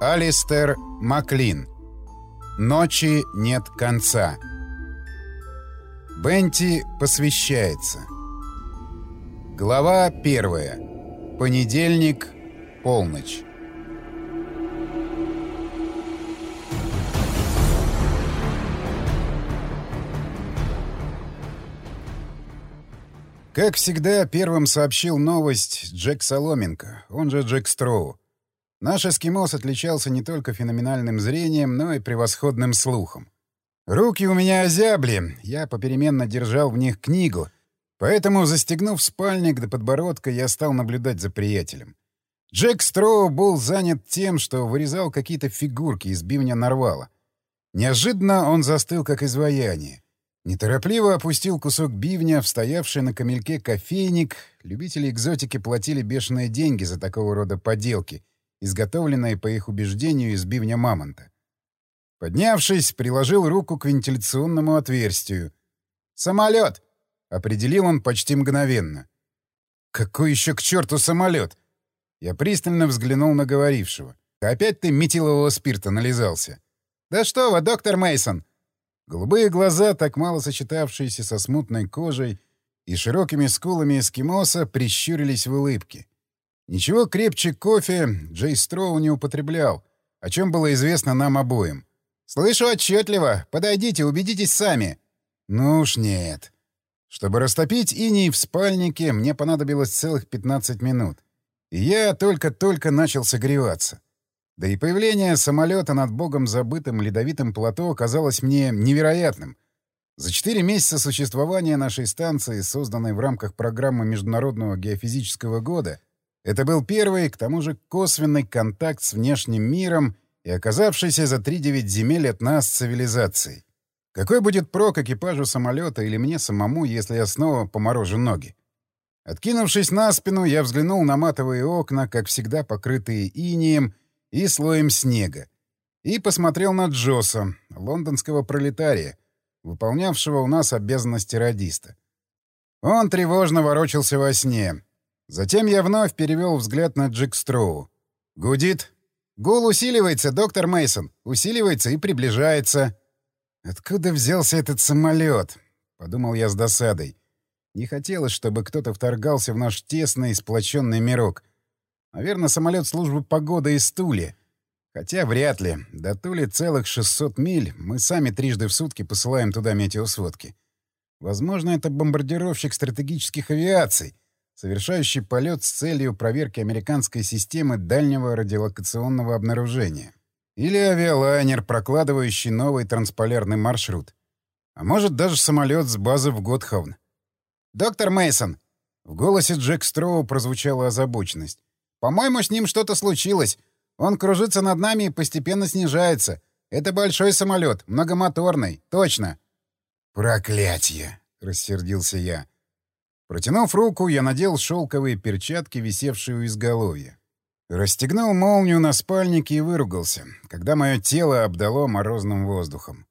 Алистер Маклин. Ночи нет конца. Бенти посвящается. Глава первая. Понедельник. Полночь. Как всегда, первым сообщил новость Джек Соломенко, он же Джек Строу. Наш эскимос отличался не только феноменальным зрением, но и превосходным слухом. Руки у меня озябли, я попеременно держал в них книгу, поэтому, застегнув спальник до подбородка, я стал наблюдать за приятелем. Джек Строу был занят тем, что вырезал какие-то фигурки из бивня нарвала. Неожиданно он застыл, как изваяние. Неторопливо опустил кусок бивня стоявший на камельке кофейник. Любители экзотики платили бешеные деньги за такого рода поделки — изготовленное, по их убеждению, из бивня мамонта. Поднявшись, приложил руку к вентиляционному отверстию. «Самолет!» — определил он почти мгновенно. «Какой еще к черту самолет?» Я пристально взглянул на говорившего. «Опять ты метилового спирта нализался?» «Да что вы, доктор Мейсон! Голубые глаза, так мало сочетавшиеся со смутной кожей и широкими скулами эскимоса, прищурились в улыбке. Ничего крепче кофе Джей Строу не употреблял, о чем было известно нам обоим. «Слышу отчетливо. Подойдите, убедитесь сами». «Ну уж нет». Чтобы растопить иней в спальнике, мне понадобилось целых 15 минут. И я только-только начал согреваться. Да и появление самолета над богом забытым ледовитым плато оказалось мне невероятным. За четыре месяца существования нашей станции, созданной в рамках программы Международного геофизического года, это был первый, к тому же косвенный контакт с внешним миром и оказавшийся за 3-9 земель от нас цивилизацией. Какой будет прок экипажу самолета или мне самому, если я снова поморожу ноги? Откинувшись на спину, я взглянул на матовые окна, как всегда покрытые инием и слоем снега, и посмотрел на Джоса, лондонского пролетария, выполнявшего у нас обязанности радиста. Он тревожно ворочался во сне, Затем я вновь перевел взгляд на Джек Строу. «Гудит?» «Гул усиливается, доктор Мейсон, Усиливается и приближается». «Откуда взялся этот самолет?» — подумал я с досадой. Не хотелось, чтобы кто-то вторгался в наш тесный, сплоченный мирок. Наверное, самолет службы погоды из Тули. Хотя вряд ли. До Тули целых 600 миль. Мы сами трижды в сутки посылаем туда метеосводки. Возможно, это бомбардировщик стратегических авиаций — совершающий полет с целью проверки американской системы дальнего радиолокационного обнаружения. Или авиалайнер, прокладывающий новый трансполярный маршрут. А может, даже самолет с базы в Готховн. «Доктор Мейсон, В голосе Джек Строу прозвучала озабоченность. «По-моему, с ним что-то случилось. Он кружится над нами и постепенно снижается. Это большой самолет, многомоторный, точно». «Проклятье!» — рассердился я. Протянув руку, я надел шелковые перчатки, висевшие у изголовья. Расстегнул молнию на спальнике и выругался, когда мое тело обдало морозным воздухом.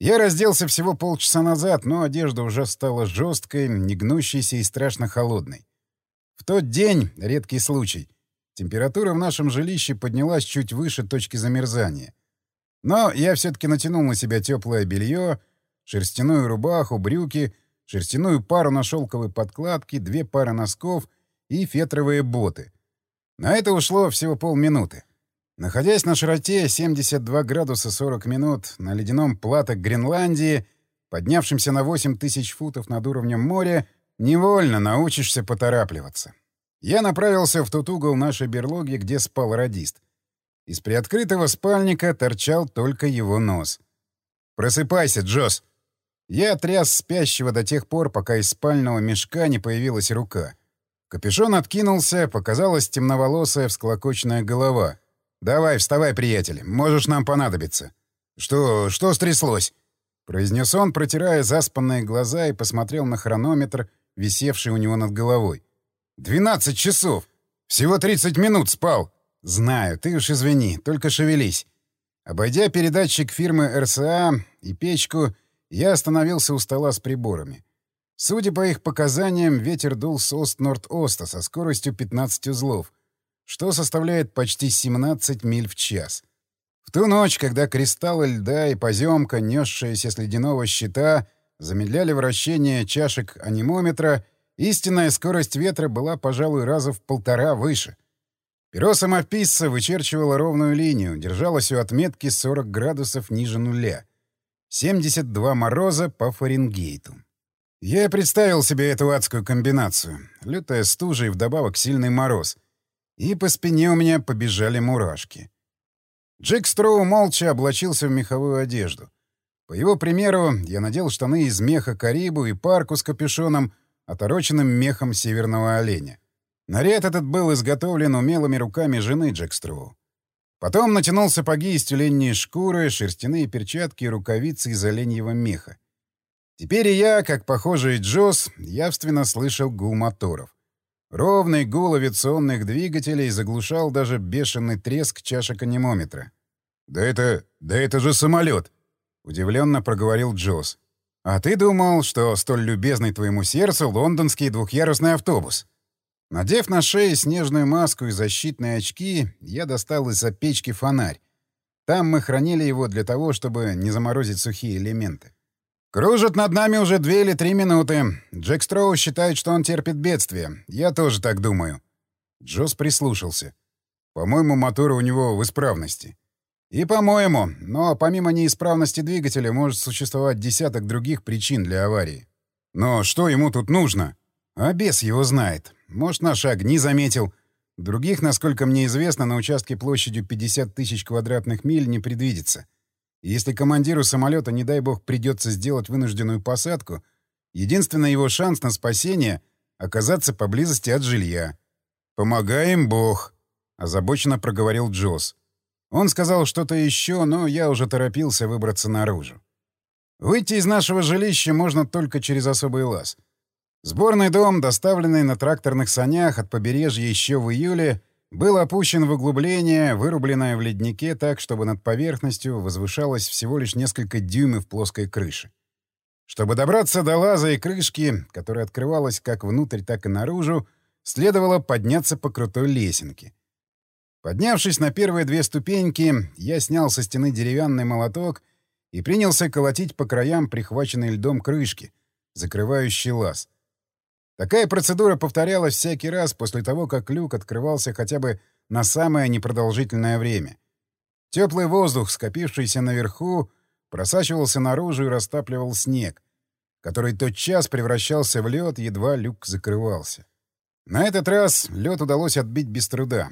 Я разделся всего полчаса назад, но одежда уже стала жесткой, негнущейся и страшно холодной. В тот день, редкий случай, температура в нашем жилище поднялась чуть выше точки замерзания. Но я все-таки натянул на себя теплое белье, шерстяную рубаху, брюки — шерстяную пару на шелковой подкладке, две пары носков и фетровые боты. На это ушло всего полминуты. Находясь на широте 72 градуса 40 минут на ледяном плато Гренландии, поднявшемся на 8 тысяч футов над уровнем моря, невольно научишься поторапливаться. Я направился в тот угол нашей берлоги, где спал радист. Из приоткрытого спальника торчал только его нос. «Просыпайся, Джосс!» Я тряс спящего до тех пор, пока из спального мешка не появилась рука. Капюшон откинулся, показалась темноволосая всклокоченная голова. «Давай, вставай, приятель, можешь нам понадобиться». «Что... что стряслось?» — произнес он, протирая заспанные глаза и посмотрел на хронометр, висевший у него над головой. «Двенадцать часов! Всего тридцать минут спал!» «Знаю, ты уж извини, только шевелись». Обойдя передатчик фирмы РСА и печку, я остановился у стола с приборами. Судя по их показаниям, ветер дул с ост-норд-оста со скоростью 15 узлов, что составляет почти 17 миль в час. В ту ночь, когда кристаллы льда и поземка, несшиеся с ледяного щита, замедляли вращение чашек анимометра, истинная скорость ветра была, пожалуй, раза в полтора выше. Перо самописца вычерчивало ровную линию, держалось у отметки 40 градусов ниже нуля. 72 мороза по Фаренгейту. Я представил себе эту адскую комбинацию. Лютая стужа и вдобавок сильный мороз. И по спине у меня побежали мурашки. Джек Строу молча облачился в меховую одежду. По его примеру, я надел штаны из меха карибу и парку с капюшоном, отороченным мехом северного оленя. Наряд этот был изготовлен умелыми руками жены Джек Строу. Потом натянул сапоги из тюленьей шкуры, шерстяные перчатки и рукавицы из оленьего меха. Теперь и я, как похожий Джос, явственно слышал гул моторов. Ровный гул авиационных двигателей заглушал даже бешеный треск чашек анимометра. «Да это... да это же самолет!» — удивленно проговорил Джос. «А ты думал, что столь любезный твоему сердцу лондонский двухъярусный автобус?» Надев на шею снежную маску и защитные очки, я достал из-за печки фонарь. Там мы хранили его для того, чтобы не заморозить сухие элементы. «Кружат над нами уже две или три минуты. Джек Строу считает, что он терпит бедствие. Я тоже так думаю». Джос прислушался. «По-моему, моторы у него в исправности». «И по-моему. Но помимо неисправности двигателя может существовать десяток других причин для аварии». «Но что ему тут нужно?» «А бес его знает. Может, наши огни заметил. Других, насколько мне известно, на участке площадью 50 тысяч квадратных миль не предвидится. Если командиру самолета, не дай бог, придется сделать вынужденную посадку, единственный его шанс на спасение — оказаться поблизости от жилья. «Помогаем Бог», — озабоченно проговорил Джосс. Он сказал что-то еще, но я уже торопился выбраться наружу. Выйти из нашего жилища можно только через особый лаз. Сборный дом, доставленный на тракторных санях от побережья еще в июле, был опущен в углубление, вырубленное в леднике так, чтобы над поверхностью возвышалось всего лишь несколько дюймов плоской крыши. Чтобы добраться до лаза и крышки, которая открывалась как внутрь, так и наружу, следовало подняться по крутой лесенке. Поднявшись на первые две ступеньки, я снял со стены деревянный молоток и принялся колотить по краям прихваченной льдом крышки, закрывающей лаз. Такая процедура повторялась всякий раз после того, как люк открывался хотя бы на самое непродолжительное время. Теплый воздух, скопившийся наверху, просачивался наружу и растапливал снег, который тотчас превращался в лед, едва люк закрывался. На этот раз лед удалось отбить без труда.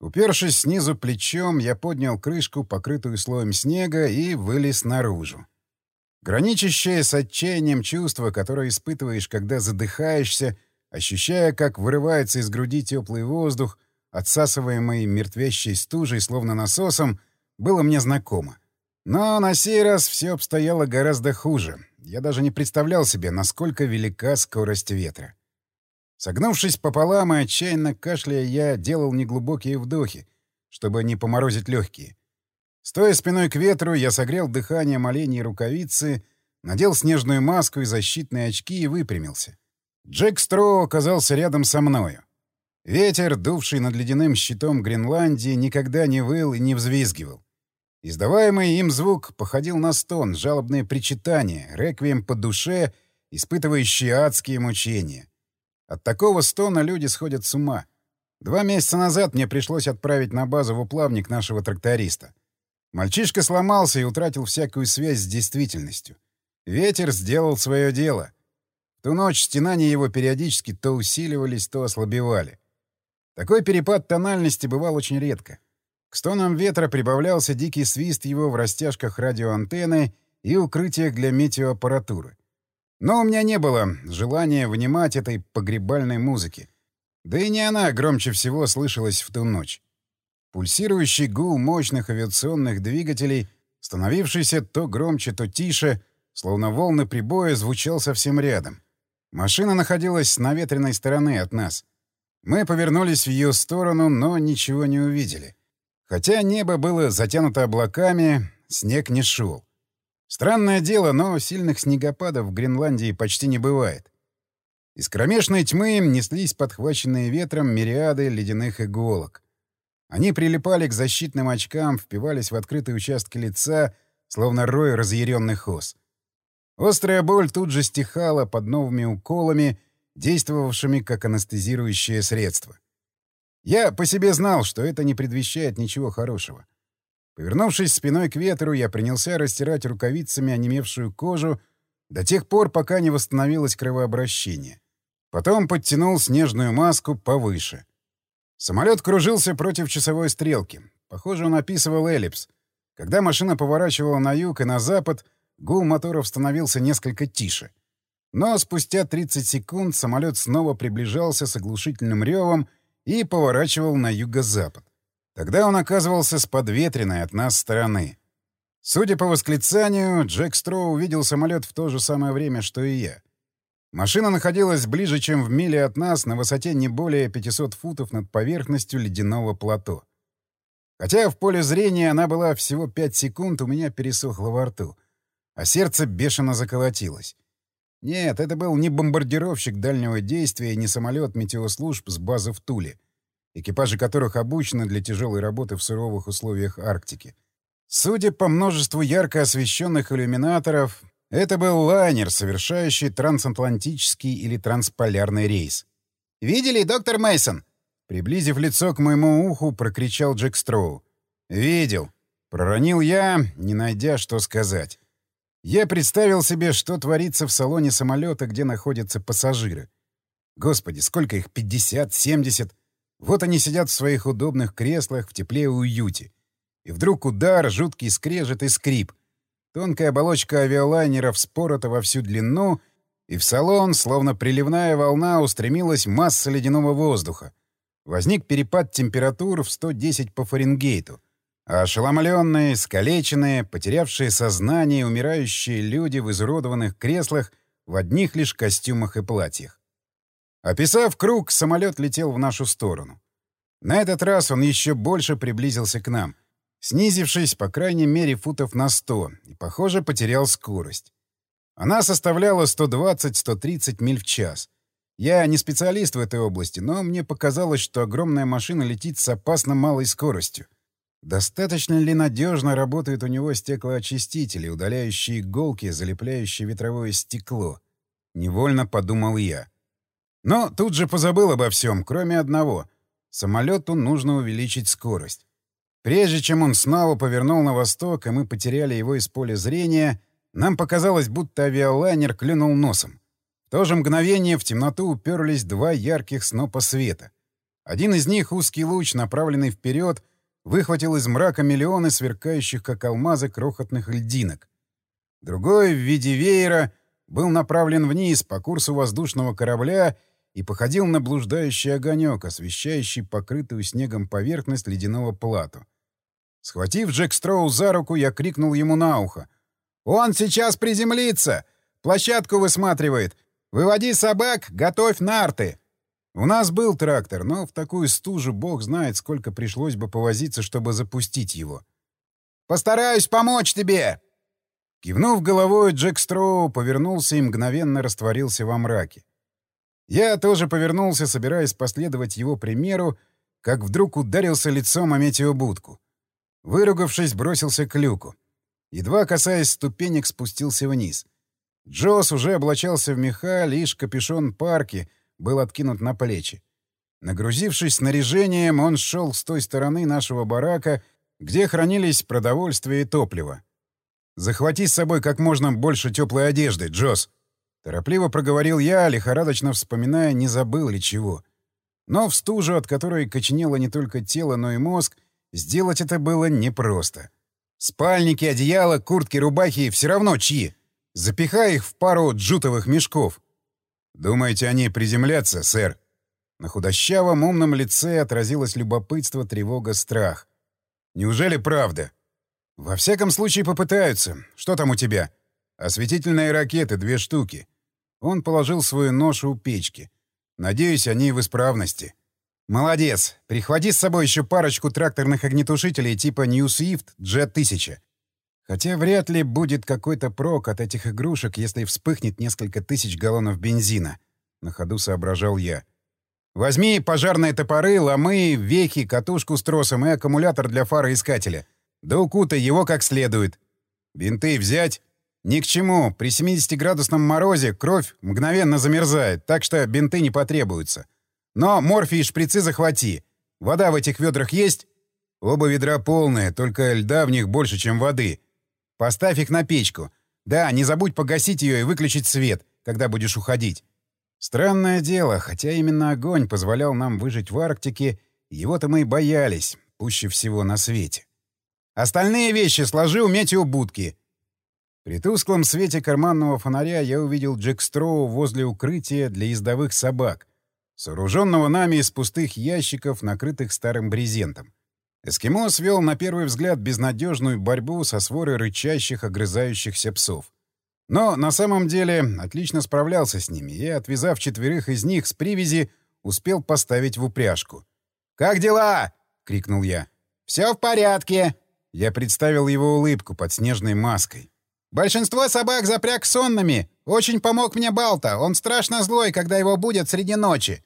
Упершись снизу плечом, я поднял крышку, покрытую слоем снега, и вылез наружу. Граничащее с отчаянием чувство, которое испытываешь, когда задыхаешься, ощущая, как вырывается из груди теплый воздух, отсасываемый мертвящей стужей, словно насосом, было мне знакомо. Но на сей раз все обстояло гораздо хуже. Я даже не представлял себе, насколько велика скорость ветра. Согнувшись пополам и отчаянно кашляя, я делал неглубокие вдохи, чтобы не поморозить легкие. Стоя спиной к ветру, я согрел дыханием оленей рукавицы, надел снежную маску и защитные очки и выпрямился. Джек Строу оказался рядом со мною. Ветер, дувший над ледяным щитом Гренландии, никогда не выл и не взвизгивал. Издаваемый им звук походил на стон, жалобные причитания, реквием по душе, испытывающие адские мучения. От такого стона люди сходят с ума. Два месяца назад мне пришлось отправить на базу в уплавник нашего тракториста. Мальчишка сломался и утратил всякую связь с действительностью. Ветер сделал свое дело. В ту ночь стенания его периодически то усиливались, то ослабевали. Такой перепад тональности бывал очень редко. К стонам ветра прибавлялся дикий свист его в растяжках радиоантенны и укрытиях для метеоаппаратуры. Но у меня не было желания внимать этой погребальной музыки. Да и не она громче всего слышалась в ту ночь. Пульсирующий гул мощных авиационных двигателей, становившийся то громче, то тише, словно волны прибоя, звучал совсем рядом. Машина находилась с наветренной стороны от нас. Мы повернулись в ее сторону, но ничего не увидели. Хотя небо было затянуто облаками, снег не шел. Странное дело, но сильных снегопадов в Гренландии почти не бывает. Из кромешной тьмы неслись подхваченные ветром мириады ледяных иголок. Они прилипали к защитным очкам, впивались в открытые участки лица, словно рой разъяренных ос. Острая боль тут же стихала под новыми уколами, действовавшими как анестезирующее средство. Я по себе знал, что это не предвещает ничего хорошего. Повернувшись спиной к ветру, я принялся растирать рукавицами онемевшую кожу до тех пор, пока не восстановилось кровообращение. Потом подтянул снежную маску повыше. Самолет кружился против часовой стрелки. Похоже, он описывал эллипс. Когда машина поворачивала на юг и на запад, гул моторов становился несколько тише. Но спустя 30 секунд самолет снова приближался с оглушительным ревом и поворачивал на юго-запад. Тогда он оказывался с подветренной от нас стороны. Судя по восклицанию, Джек Строу увидел самолет в то же самое время, что и я. Машина находилась ближе, чем в миле от нас, на высоте не более 500 футов над поверхностью ледяного плато. Хотя в поле зрения она была всего 5 секунд, у меня пересохло во рту, а сердце бешено заколотилось. Нет, это был не бомбардировщик дальнего действия не самолет метеослужб с базы в Туле, экипажи которых обучены для тяжелой работы в суровых условиях Арктики. Судя по множеству ярко освещенных иллюминаторов, это был лайнер, совершающий трансатлантический или трансполярный рейс. «Видели, доктор Мейсон? Приблизив лицо к моему уху, прокричал Джек Строу. «Видел». Проронил я, не найдя, что сказать. Я представил себе, что творится в салоне самолета, где находятся пассажиры. Господи, сколько их? 50, 70? Вот они сидят в своих удобных креслах в тепле и уюте. И вдруг удар, жуткий скрежет и скрип — Тонкая оболочка авиалайнера вспорота во всю длину, и в салон, словно приливная волна, устремилась масса ледяного воздуха. Возник перепад температур в 110 по Фаренгейту. А ошеломленные, скалеченные, потерявшие сознание, умирающие люди в изуродованных креслах в одних лишь костюмах и платьях. Описав круг, самолет летел в нашу сторону. На этот раз он еще больше приблизился к нам — снизившись, по крайней мере, футов на 100, и, похоже, потерял скорость. Она составляла 120-130 миль в час. Я не специалист в этой области, но мне показалось, что огромная машина летит с опасно малой скоростью. Достаточно ли надежно работают у него стеклоочистители, удаляющие иголки, залепляющие ветровое стекло? Невольно подумал я. Но тут же позабыл обо всем, кроме одного. Самолету нужно увеличить скорость. Прежде чем он снова повернул на восток, и мы потеряли его из поля зрения, нам показалось, будто авиалайнер клюнул носом. В то же мгновение в темноту уперлись два ярких снопа света. Один из них, узкий луч, направленный вперед, выхватил из мрака миллионы сверкающих, как алмазы, крохотных льдинок. Другой, в виде веера, был направлен вниз по курсу воздушного корабля и походил на блуждающий огонек, освещающий покрытую снегом поверхность ледяного плату. Схватив Джек Строу за руку, я крикнул ему на ухо. «Он сейчас приземлится! Площадку высматривает! Выводи собак, готовь нарты!» У нас был трактор, но в такую стужу бог знает, сколько пришлось бы повозиться, чтобы запустить его. «Постараюсь помочь тебе!» Кивнув головой, Джек Строу повернулся и мгновенно растворился во мраке. Я тоже повернулся, собираясь последовать его примеру, как вдруг ударился лицом о метеобудку. Выругавшись, бросился к люку. Едва касаясь ступенек, спустился вниз. Джос уже облачался в меха, лишь капюшон парки был откинут на плечи. Нагрузившись снаряжением, он шел с той стороны нашего барака, где хранились продовольствие и топливо. «Захвати с собой как можно больше теплой одежды, Джос!» Торопливо проговорил я, лихорадочно вспоминая, не забыл ли чего. Но в стужу, от которой коченело не только тело, но и мозг, Сделать это было непросто. Спальники, одеяла, куртки, рубахи — все равно чьи. Запихай их в пару джутовых мешков. Думаете, они приземлятся, сэр? На худощавом умном лице отразилось любопытство, тревога, страх. Неужели правда? Во всяком случае попытаются. Что там у тебя? Осветительные ракеты, две штуки. Он положил свою ношу у печки. Надеюсь, они в исправности. «Молодец. Прихвати с собой еще парочку тракторных огнетушителей типа New Swift Jet-1000. Хотя вряд ли будет какой-то прок от этих игрушек, если вспыхнет несколько тысяч галлонов бензина. — на ходу соображал я. «Возьми пожарные топоры, ломы, вехи, катушку с тросом и аккумулятор для фароискателя. Да укутай его как следует. Бинты взять? Ни к чему. При 70-градусном морозе кровь мгновенно замерзает, так что бинты не потребуются. Но морфий и шприцы захвати. Вода в этих ведрах есть? Оба ведра полные, только льда в них больше, чем воды. Поставь их на печку. Да, не забудь погасить ее и выключить свет, когда будешь уходить. Странное дело, хотя именно огонь позволял нам выжить в Арктике, его-то мы и боялись, пуще всего на свете. Остальные вещи сложи у метеобудки. При тусклом свете карманного фонаря я увидел Джек Строу возле укрытия для ездовых собак, сооруженного нами из пустых ящиков, накрытых старым брезентом. Эскимос вел на первый взгляд безнадежную борьбу со сворой рычащих, огрызающихся псов. Но на самом деле отлично справлялся с ними и, отвязав четверых из них с привязи, успел поставить в упряжку. «Как дела?» — крикнул я. «Все в порядке!» Я представил его улыбку под снежной маской. «Большинство собак запряг сонными. Очень помог мне Балта. Он страшно злой, когда его будет среди ночи.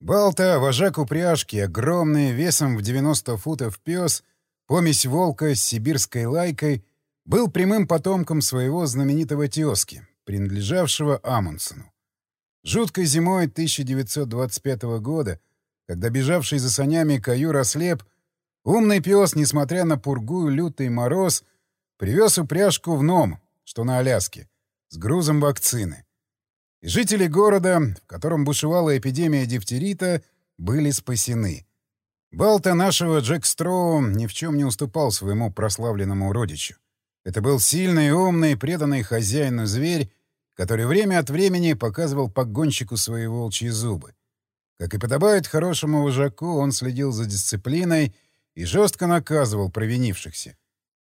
Балта, вожак упряжки, огромный, весом в 90 футов пес, помесь волка с сибирской лайкой, был прямым потомком своего знаменитого тезки, принадлежавшего Амундсену. Жуткой зимой 1925 года, когда бежавший за санями каюр ослеп, умный пес, несмотря на пургу и лютый мороз, привез упряжку в Ном, что на Аляске, с грузом вакцины. И жители города, в котором бушевала эпидемия дифтерита, были спасены. Балта нашего Джек Строу ни в чем не уступал своему прославленному родичу. Это был сильный, умный, преданный хозяину зверь, который время от времени показывал погонщику свои волчьи зубы. Как и подобает хорошему вожаку, он следил за дисциплиной и жестко наказывал провинившихся.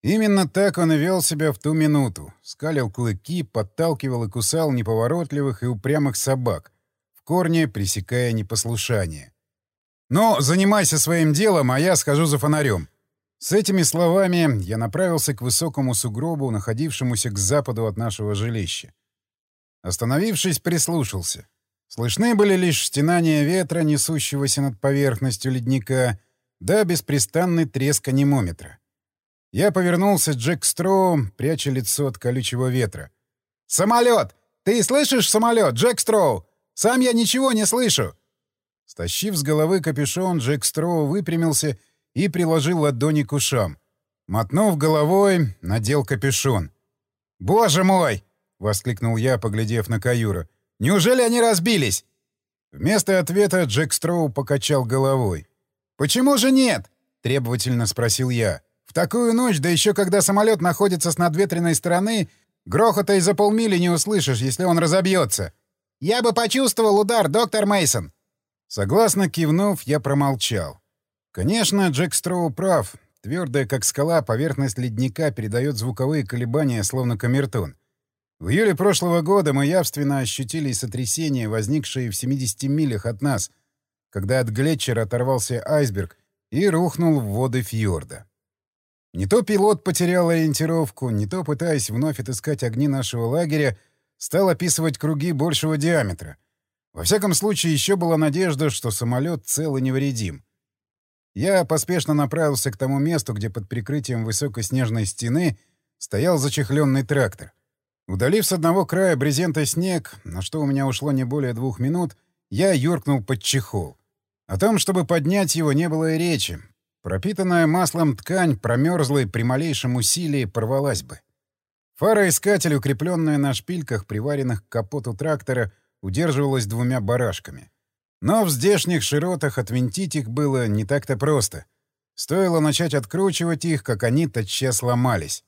Именно так он и вел себя в ту минуту. Скалил клыки, подталкивал и кусал неповоротливых и упрямых собак, в корне пресекая непослушание. «Ну, занимайся своим делом, а я схожу за фонарем». С этими словами я направился к высокому сугробу, находившемуся к западу от нашего жилища. Остановившись, прислушался. Слышны были лишь стенания ветра, несущегося над поверхностью ледника, да беспрестанный треск анимометра. Я повернулся Джек Строу, пряча лицо от колючего ветра. «Самолет! Ты слышишь самолет, Джек Строу? Сам я ничего не слышу!» Стащив с головы капюшон, Джек Строу выпрямился и приложил ладони к ушам. Мотнув головой, надел капюшон. «Боже мой!» — воскликнул я, поглядев на каюра. «Неужели они разбились?» Вместо ответа Джек Строу покачал головой. «Почему же нет?» — требовательно спросил я. В такую ночь, да еще когда самолет находится с надветренной стороны, грохота и за полмили не услышишь, если он разобьется. Я бы почувствовал удар, доктор Мейсон. Согласно кивнув, я промолчал. Конечно, Джек Строу прав. Твердая, как скала, поверхность ледника передает звуковые колебания, словно камертон. В июле прошлого года мы явственно ощутили сотрясение, возникшее в 70 милях от нас, когда от глетчера оторвался айсберг и рухнул в воды фьорда. Не то пилот потерял ориентировку, не то, пытаясь вновь отыскать огни нашего лагеря, стал описывать круги большего диаметра. Во всяком случае, еще была надежда, что самолет цел и невредим. Я поспешно направился к тому месту, где под прикрытием высокой снежной стены стоял зачехленный трактор. Удалив с одного края брезента снег, на что у меня ушло не более двух минут, я юркнул под чехол. О том, чтобы поднять его, не было и речи. Пропитанная маслом ткань, промерзлой при малейшем усилии, порвалась бы. Фароискатель, укрепленная на шпильках, приваренных к капоту трактора, удерживалась двумя барашками. Но в здешних широтах отвинтить их было не так-то просто. Стоило начать откручивать их, как они тотчас сломались.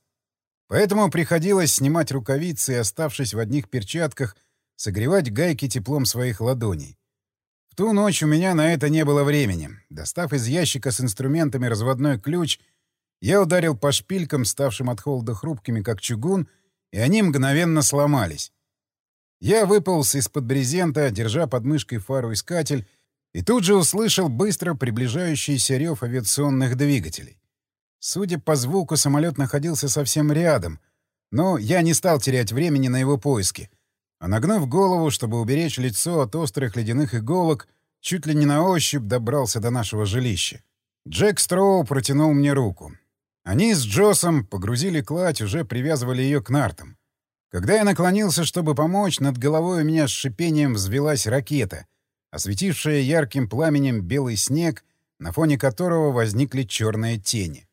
Поэтому приходилось снимать рукавицы и, оставшись в одних перчатках, согревать гайки теплом своих ладоней. В ту ночь у меня на это не было времени. Достав из ящика с инструментами разводной ключ, я ударил по шпилькам, ставшим от холода хрупкими, как чугун, и они мгновенно сломались. Я выполз из-под брезента, держа под мышкой фару-искатель, и тут же услышал быстро приближающийся рев авиационных двигателей. Судя по звуку, самолет находился совсем рядом, но я не стал терять времени на его поиски — а нагнув голову, чтобы уберечь лицо от острых ледяных иголок, чуть ли не на ощупь добрался до нашего жилища. Джек Строу протянул мне руку. Они с Джосом погрузили кладь, уже привязывали ее к нартам. Когда я наклонился, чтобы помочь, над головой у меня с шипением взвелась ракета, осветившая ярким пламенем белый снег, на фоне которого возникли черные тени.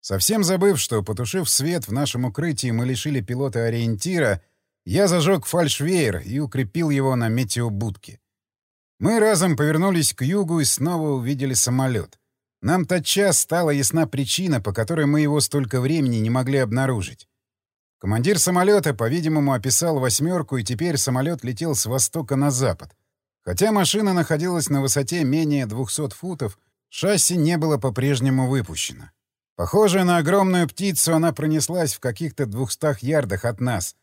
Совсем забыв, что, потушив свет в нашем укрытии, мы лишили пилота ориентира, я зажег фальшвейер и укрепил его на метеобудке. Мы разом повернулись к югу и снова увидели самолет. Нам тотчас стала ясна причина, по которой мы его столько времени не могли обнаружить. Командир самолета, по-видимому, описал восьмерку, и теперь самолет летел с востока на запад. Хотя машина находилась на высоте менее 200 футов, шасси не было по-прежнему выпущено. Похожая на огромную птицу, она пронеслась в каких-то двухстах ярдах от нас.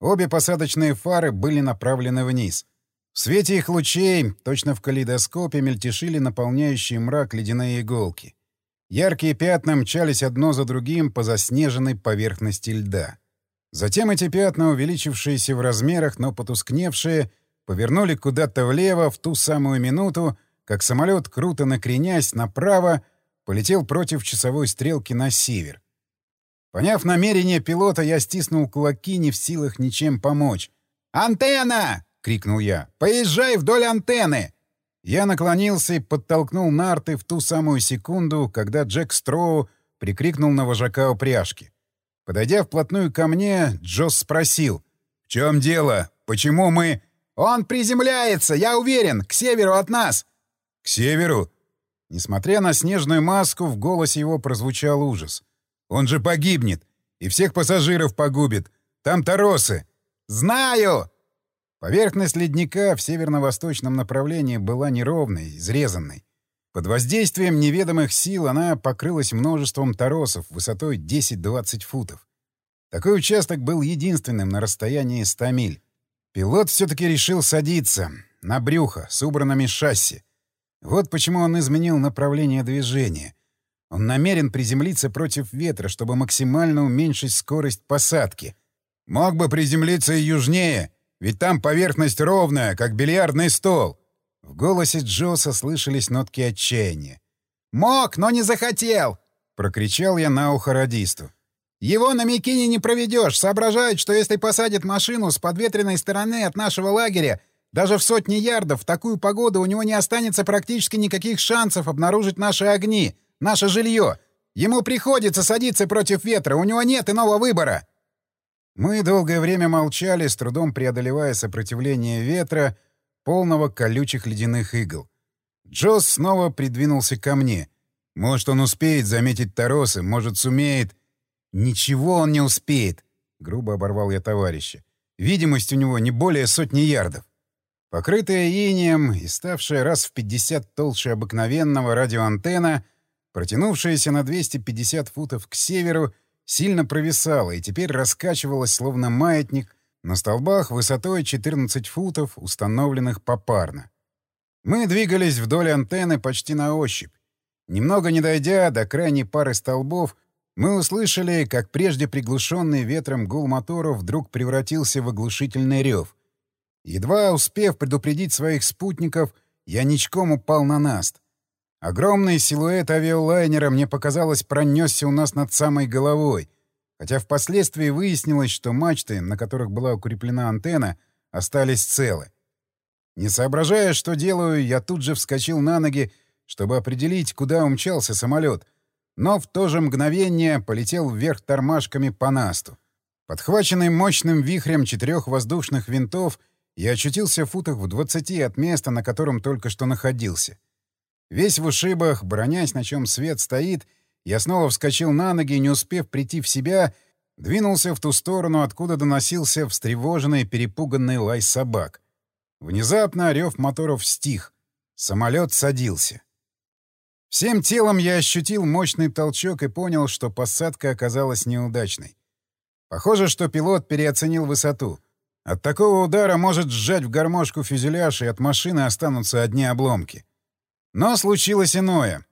Обе посадочные фары были направлены вниз. В свете их лучей, точно в калейдоскопе, мельтешили наполняющие мрак ледяные иголки. Яркие пятна мчались одно за другим по заснеженной поверхности льда. Затем эти пятна, увеличившиеся в размерах, но потускневшие, повернули куда-то влево в ту самую минуту, как самолет, круто накренясь направо, полетел против часовой стрелки на север. Поняв намерение пилота, я стиснул кулаки, не в силах ничем помочь. «Антенна!» — крикнул я. «Поезжай вдоль антенны!» Я наклонился и подтолкнул нарты в ту самую секунду, когда Джек Строу прикрикнул на вожака упряжки. Подойдя вплотную ко мне, Джосс спросил. «В чем дело? Почему мы...» «Он приземляется, я уверен, к северу от нас!» «К северу?» Несмотря на снежную маску, в голосе его прозвучал ужас. «Он же погибнет! И всех пассажиров погубит! Там торосы!» «Знаю!» Поверхность ледника в северно-восточном направлении была неровной, изрезанной. Под воздействием неведомых сил она покрылась множеством торосов высотой 10-20 футов. Такой участок был единственным на расстоянии 100 миль. Пилот все-таки решил садиться на брюхо с убранными шасси. Вот почему он изменил направление движения. Он намерен приземлиться против ветра, чтобы максимально уменьшить скорость посадки. Мог бы приземлиться и южнее, ведь там поверхность ровная, как бильярдный стол. В голосе Джоса слышались нотки отчаяния. «Мог, но не захотел!» — прокричал я на ухо радисту. «Его на Микине не проведешь. Соображает, что если посадит машину с подветренной стороны от нашего лагеря, даже в сотни ярдов, в такую погоду у него не останется практически никаких шансов обнаружить наши огни, наше жилье. Ему приходится садиться против ветра, у него нет иного выбора!» Мы долгое время молчали, с трудом преодолевая сопротивление ветра, полного колючих ледяных игл. Джосс снова придвинулся ко мне. Может, он успеет заметить торосы, может, сумеет... «Ничего он не успеет!» — грубо оборвал я товарища. «Видимость у него не более сотни ярдов». Покрытая инеем и ставшая раз в 50 толще обыкновенного радиоантенна, протянувшаяся на 250 футов к северу, сильно провисала и теперь раскачивалась, словно маятник, на столбах высотой 14 футов, установленных попарно. Мы двигались вдоль антенны почти на ощупь. Немного не дойдя до крайней пары столбов, мы услышали, как прежде приглушенный ветром гул моторов вдруг превратился в оглушительный рев. Едва успев предупредить своих спутников, я ничком упал на наст. Огромный силуэт авиалайнера, мне показалось, пронесся у нас над самой головой, хотя впоследствии выяснилось, что мачты, на которых была укреплена антенна, остались целы. Не соображая, что делаю, я тут же вскочил на ноги, чтобы определить, куда умчался самолет, но в то же мгновение полетел вверх тормашками по насту. Подхваченный мощным вихрем четырех воздушных винтов, я очутился в футах в двадцати от места, на котором только что находился — Весь в ушибах, бронясь, на чем свет стоит, я снова вскочил на ноги не успев прийти в себя, двинулся в ту сторону, откуда доносился встревоженный, перепуганный лай собак. Внезапно рев моторов стих. Самолет садился. Всем телом я ощутил мощный толчок и понял, что посадка оказалась неудачной. Похоже, что пилот переоценил высоту. От такого удара может сжать в гармошку фюзеляж, и от машины останутся одни обломки. Но случилось иное.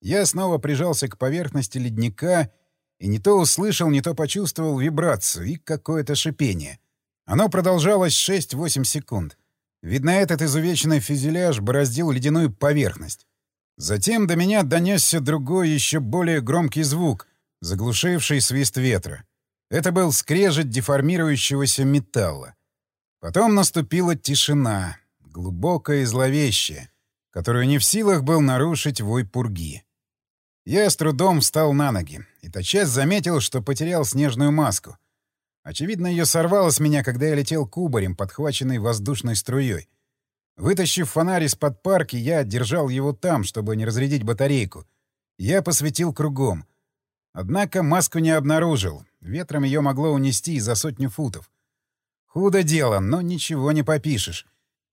Я снова прижался к поверхности ледника и не то услышал, не то почувствовал вибрацию и какое-то шипение. Оно продолжалось 6-8 секунд. Видно, этот изувеченный фюзеляж бороздил ледяную поверхность. Затем до меня донесся другой, еще более громкий звук, заглушивший свист ветра. Это был скрежет деформирующегося металла. Потом наступила тишина, глубокая и зловещая, которую не в силах был нарушить вой пурги. Я с трудом встал на ноги, и тотчас заметил, что потерял снежную маску. Очевидно, ее сорвало с меня, когда я летел кубарем, подхваченный воздушной струей. Вытащив фонарь из-под парки, я держал его там, чтобы не разрядить батарейку. Я посветил кругом. Однако маску не обнаружил. Ветром ее могло унести за сотню футов. Худо дело, но ничего не попишешь.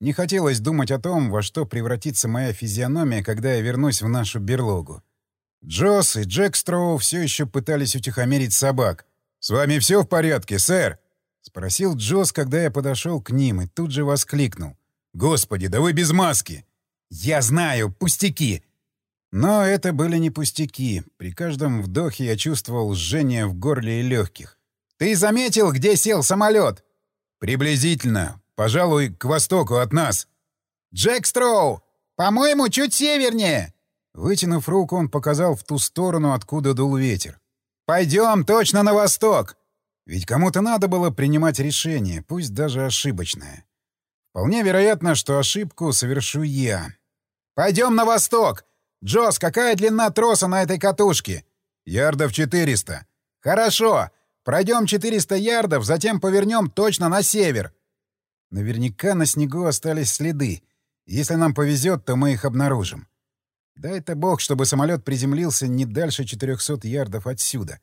Не хотелось думать о том, во что превратится моя физиономия, когда я вернусь в нашу берлогу. Джосс и Джек Строу все еще пытались утихомирить собак. «С вами все в порядке, сэр?» — спросил Джосс, когда я подошел к ним, и тут же воскликнул. «Господи, да вы без маски!» «Я знаю, пустяки!» Но это были не пустяки. При каждом вдохе я чувствовал жжение в горле и легких. «Ты заметил, где сел самолет?» «Приблизительно. Пожалуй, к востоку от нас». «Джек Строу! По-моему, чуть севернее!» Вытянув руку, он показал в ту сторону, откуда дул ветер. «Пойдем точно на восток!» Ведь кому-то надо было принимать решение, пусть даже ошибочное. Вполне вероятно, что ошибку совершу я. «Пойдем на восток! Джос, какая длина троса на этой катушке?» «Ярдов 400». «Хорошо. Пройдем 400 ярдов, затем повернем точно на север». Наверняка на снегу остались следы. Если нам повезет, то мы их обнаружим. Дай-то бог, чтобы самолет приземлился не дальше 400 ярдов отсюда.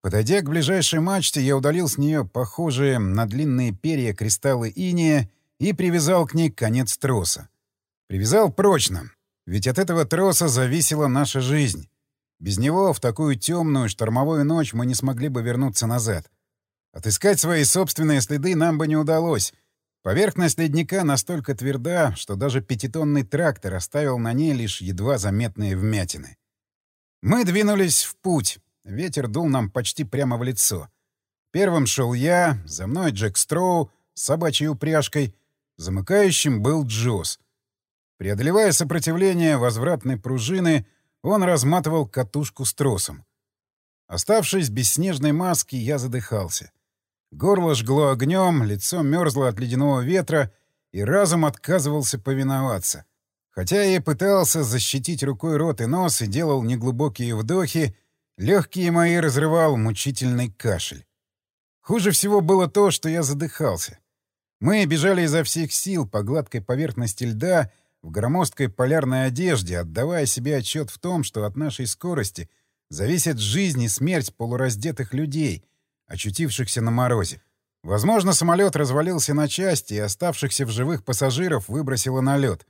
Подойдя к ближайшей мачте, я удалил с нее похожие на длинные перья кристаллы иния и привязал к ней конец троса. Привязал прочно, ведь от этого троса зависела наша жизнь. Без него в такую темную штормовую ночь мы не смогли бы вернуться назад. Отыскать свои собственные следы нам бы не удалось — Поверхность ледника настолько тверда, что даже пятитонный трактор оставил на ней лишь едва заметные вмятины. Мы двинулись в путь. Ветер дул нам почти прямо в лицо. Первым шел я, за мной Джек Строу с собачьей упряжкой, замыкающим был Джоз. Преодолевая сопротивление возвратной пружины, он разматывал катушку с тросом. Оставшись без снежной маски, я задыхался. Горло жгло огнем, лицо мерзло от ледяного ветра, и разум отказывался повиноваться. Хотя я пытался защитить рукой рот и нос и делал неглубокие вдохи, легкие мои разрывал мучительный кашель. Хуже всего было то, что я задыхался. Мы бежали изо всех сил по гладкой поверхности льда в громоздкой полярной одежде, отдавая себе отчет в том, что от нашей скорости зависит жизнь и смерть полураздетых людей — очутившихся на морозе. Возможно, самолет развалился на части, и оставшихся в живых пассажиров выбросило на лед.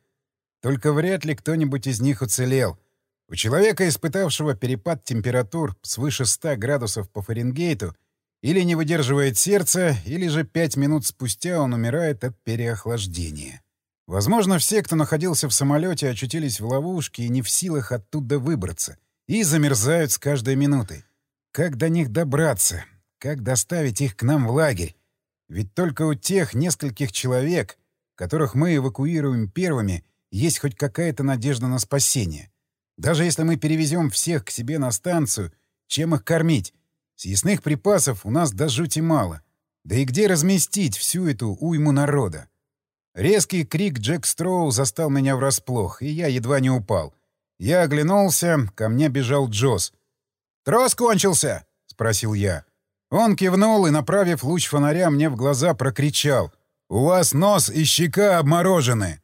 Только вряд ли кто-нибудь из них уцелел. У человека, испытавшего перепад температур свыше 100 градусов по Фаренгейту, или не выдерживает сердце, или же пять минут спустя он умирает от переохлаждения. Возможно, все, кто находился в самолете, очутились в ловушке и не в силах оттуда выбраться, и замерзают с каждой минутой. Как до них добраться? Как доставить их к нам в лагерь? Ведь только у тех нескольких человек, которых мы эвакуируем первыми, есть хоть какая-то надежда на спасение. Даже если мы перевезем всех к себе на станцию, чем их кормить? Съестных припасов у нас до жути мало. Да и где разместить всю эту уйму народа? Резкий крик Джек Строу застал меня врасплох, и я едва не упал. Я оглянулся, ко мне бежал Джосс. «Трос кончился?» — спросил я. Он кивнул и, направив луч фонаря мне в глаза, прокричал. «У вас нос и щека обморожены!»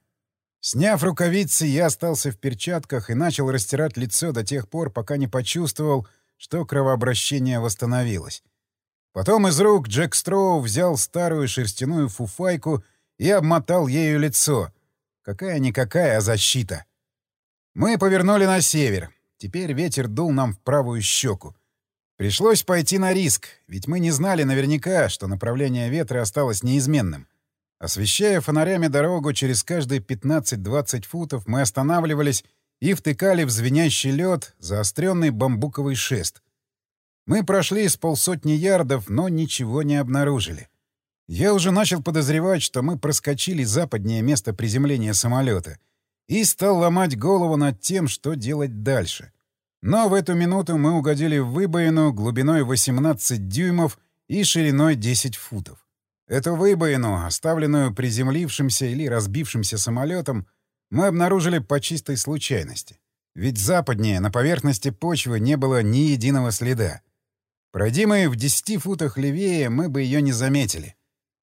Сняв рукавицы, я остался в перчатках и начал растирать лицо до тех пор, пока не почувствовал, что кровообращение восстановилось. Потом из рук Джек Строу взял старую шерстяную фуфайку и обмотал ею лицо. Какая-никакая, защита. Мы повернули на север. Теперь ветер дул нам в правую щеку. Пришлось пойти на риск, ведь мы не знали наверняка, что направление ветра осталось неизменным. Освещая фонарями дорогу через каждые 15-20 футов, мы останавливались и втыкали в звенящий лед заостренный бамбуковый шест. Мы прошли с полсотни ярдов, но ничего не обнаружили. Я уже начал подозревать, что мы проскочили западнее место приземления самолета и стал ломать голову над тем, что делать дальше. Но в эту минуту мы угодили в выбоину глубиной 18 дюймов и шириной 10 футов. Эту выбоину, оставленную приземлившимся или разбившимся самолетом, мы обнаружили по чистой случайности. Ведь западнее на поверхности почвы не было ни единого следа. Пройди мы в 10 футах левее, мы бы ее не заметили.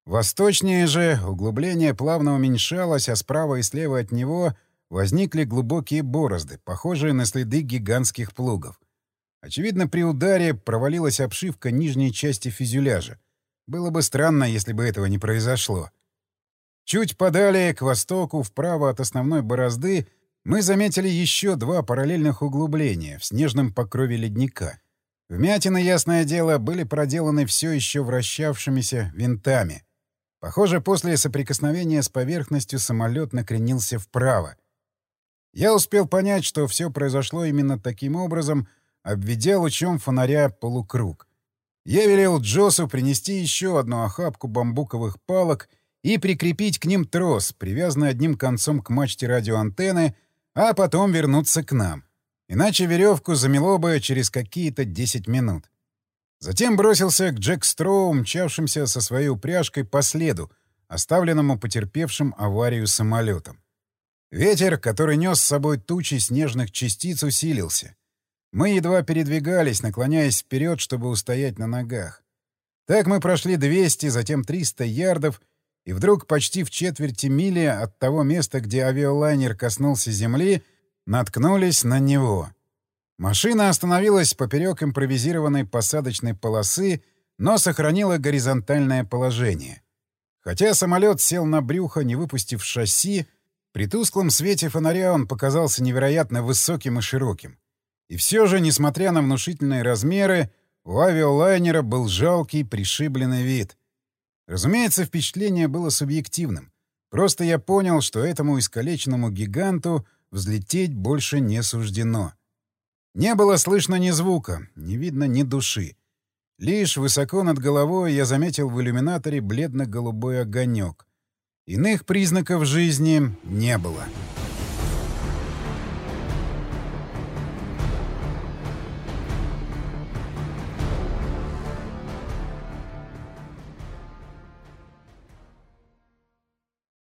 Восточнее же углубление плавно уменьшалось, а справа и слева от него — возникли глубокие борозды, похожие на следы гигантских плугов. Очевидно, при ударе провалилась обшивка нижней части фюзеляжа. Было бы странно, если бы этого не произошло. Чуть подалее, к востоку, вправо от основной борозды, мы заметили еще два параллельных углубления в снежном покрове ледника. Вмятины, ясное дело, были проделаны все еще вращавшимися винтами. Похоже, после соприкосновения с поверхностью самолет накренился вправо — я успел понять, что все произошло именно таким образом, обведя лучом фонаря полукруг. Я велел Джосу принести еще одну охапку бамбуковых палок и прикрепить к ним трос, привязанный одним концом к мачте радиоантенны, а потом вернуться к нам. Иначе веревку замело бы через какие-то 10 минут. Затем бросился к Джек Строу, мчавшимся со своей упряжкой по следу, оставленному потерпевшим аварию самолетом. Ветер, который нес с собой тучи снежных частиц, усилился. Мы едва передвигались, наклоняясь вперед, чтобы устоять на ногах. Так мы прошли 200, затем 300 ярдов, и вдруг почти в четверти мили от того места, где авиалайнер коснулся земли, наткнулись на него. Машина остановилась поперек импровизированной посадочной полосы, но сохранила горизонтальное положение. Хотя самолет сел на брюхо, не выпустив шасси, при тусклом свете фонаря он показался невероятно высоким и широким. И все же, несмотря на внушительные размеры, у авиалайнера был жалкий, пришибленный вид. Разумеется, впечатление было субъективным. Просто я понял, что этому искалеченному гиганту взлететь больше не суждено. Не было слышно ни звука, не видно ни души. Лишь высоко над головой я заметил в иллюминаторе бледно-голубой огонек. Иных признаков жизни не было.